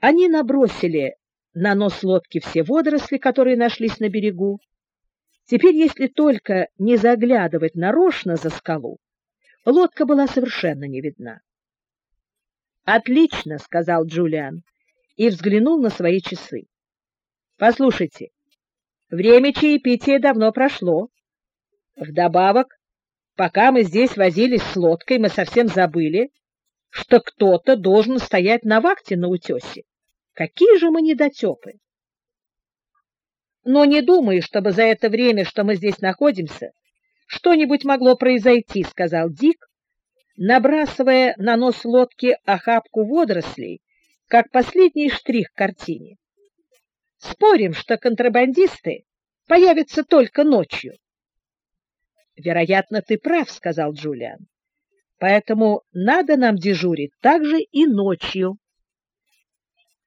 Они набросили на нос лодки все водоросли, которые нашлись на берегу. Теперь, если только не заглядывать нарочно за скалу, лодка была совершенно не видна. «Отлично», — сказал Джулиан и взглянул на свои часы. «Послушайте, время чаепития давно прошло. Вдобавок, пока мы здесь возились с лодкой, мы совсем забыли, что кто-то должен стоять на вахте на утесе. Какие же мы недотепы! Но не думаю, чтобы за это время, что мы здесь находимся, что-нибудь могло произойти, — сказал Дик, набрасывая на нос лодки охапку водорослей, как последний штрих к картине. Спорим, что контрабандисты появятся только ночью. Вероятно, ты прав, сказал Джулиан. Поэтому надо нам дежурить также и ночью.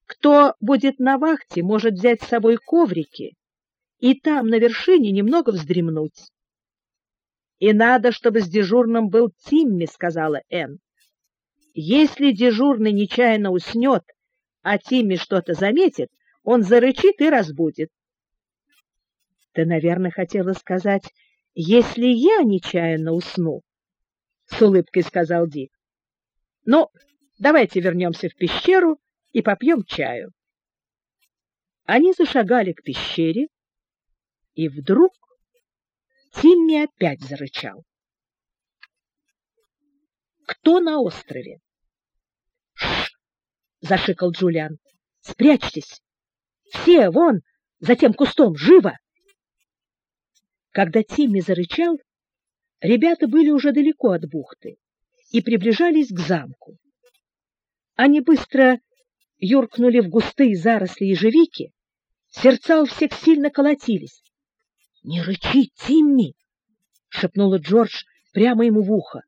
Кто будет на вахте, может взять с собой коврики и там на вершине немного вздремнуть. И надо, чтобы с дежурным был Тимми, сказала Энн. Если дежурный нечаянно уснет, а Тимми что-то заметит, он зарычит и разбудит. Ты, наверное, хотела сказать, если я нечаянно усну, с улыбкой сказал Дик. Ну, давайте вернемся в пещеру и попьем чаю. Они зашагали к пещере, и вдруг Тимми опять зарычал. Кто на острове? Ш! зашикал Джулиан. Спрячьтесь. Все вон за тем кустом, живо. Когда Тимми зарычал, ребята были уже далеко от бухты и приближались к замку. Они быстро юркнули в густые заросли ежевики, сердца у всех сильно колотились. — Не рычи, Тимми! — шепнула Джордж прямо ему в ухо.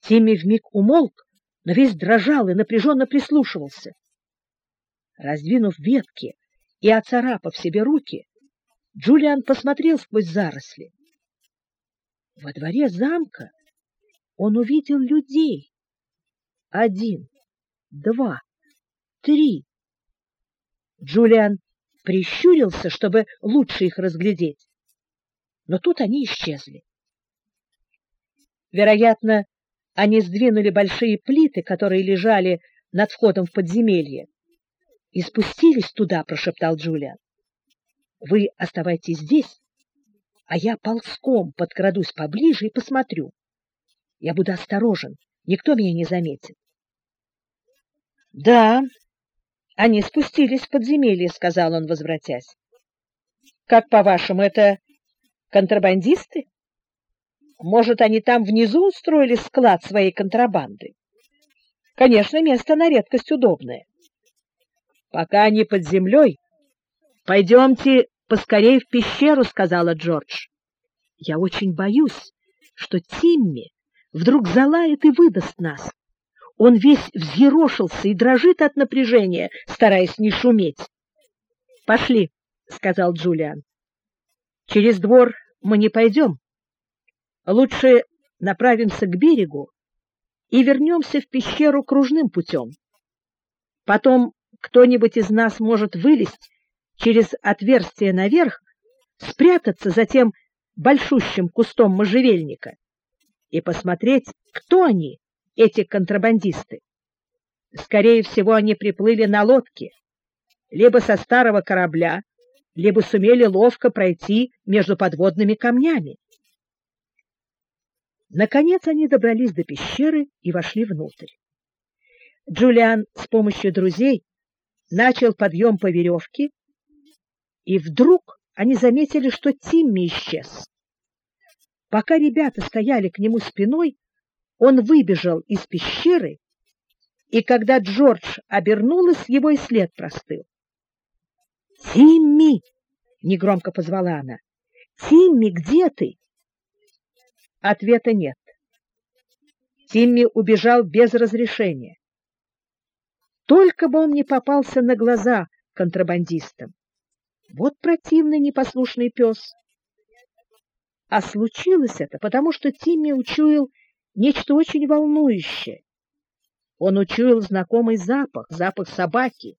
Тимми вмиг умолк, но весь дрожал и напряженно прислушивался. Раздвинув ветки и оцарапав себе руки, Джулиан посмотрел сквозь заросли. Во дворе замка он увидел людей. Один, два, три. Джулиан прищурился, чтобы лучше их разглядеть. Но тут они исчезли. Вероятно, они сдвинули большие плиты, которые лежали над входом в подземелье, и спустились туда, прошептал Джулиан. Вы оставайтесь здесь, а я ползком подкрадусь поближе и посмотрю. Я буду осторожен, никто меня не заметит. Да, они спустились в подземелье, сказал он, возвратясь. Как по-вашему, это контрабандисты? Может, они там внизу устроили склад своей контрабанды? Конечно, место на редкость удобное. Пока они под землей, пойдемте поскорей в пещеру, сказала Джордж. Я очень боюсь, что Тимми вдруг залает и выдаст нас. Он весь взъерошился и дрожит от напряжения, стараясь не шуметь. — Пошли, — сказал Джулиан. — Через двор мы не пойдем. Лучше направимся к берегу и вернемся в пещеру кружным путем. Потом кто-нибудь из нас может вылезть через отверстие наверх, спрятаться за тем большущим кустом можжевельника и посмотреть, кто они эти контрабандисты. Скорее всего, они приплыли на лодке, либо со старого корабля, либо сумели ловко пройти между подводными камнями. Наконец они добрались до пещеры и вошли внутрь. Джулиан с помощью друзей начал подъем по веревке, и вдруг они заметили, что Тимми исчез. Пока ребята стояли к нему спиной, он выбежал из пещеры, и когда Джордж обернулась, его и след простыл. «Тимми!» — негромко позвала она. «Тимми, где ты?» Ответа нет. Тимми убежал без разрешения. Только бы он не попался на глаза контрабандистам. Вот противный непослушный пес. А случилось это, потому что Тимми учуял нечто очень волнующее. Он учуял знакомый запах, запах собаки.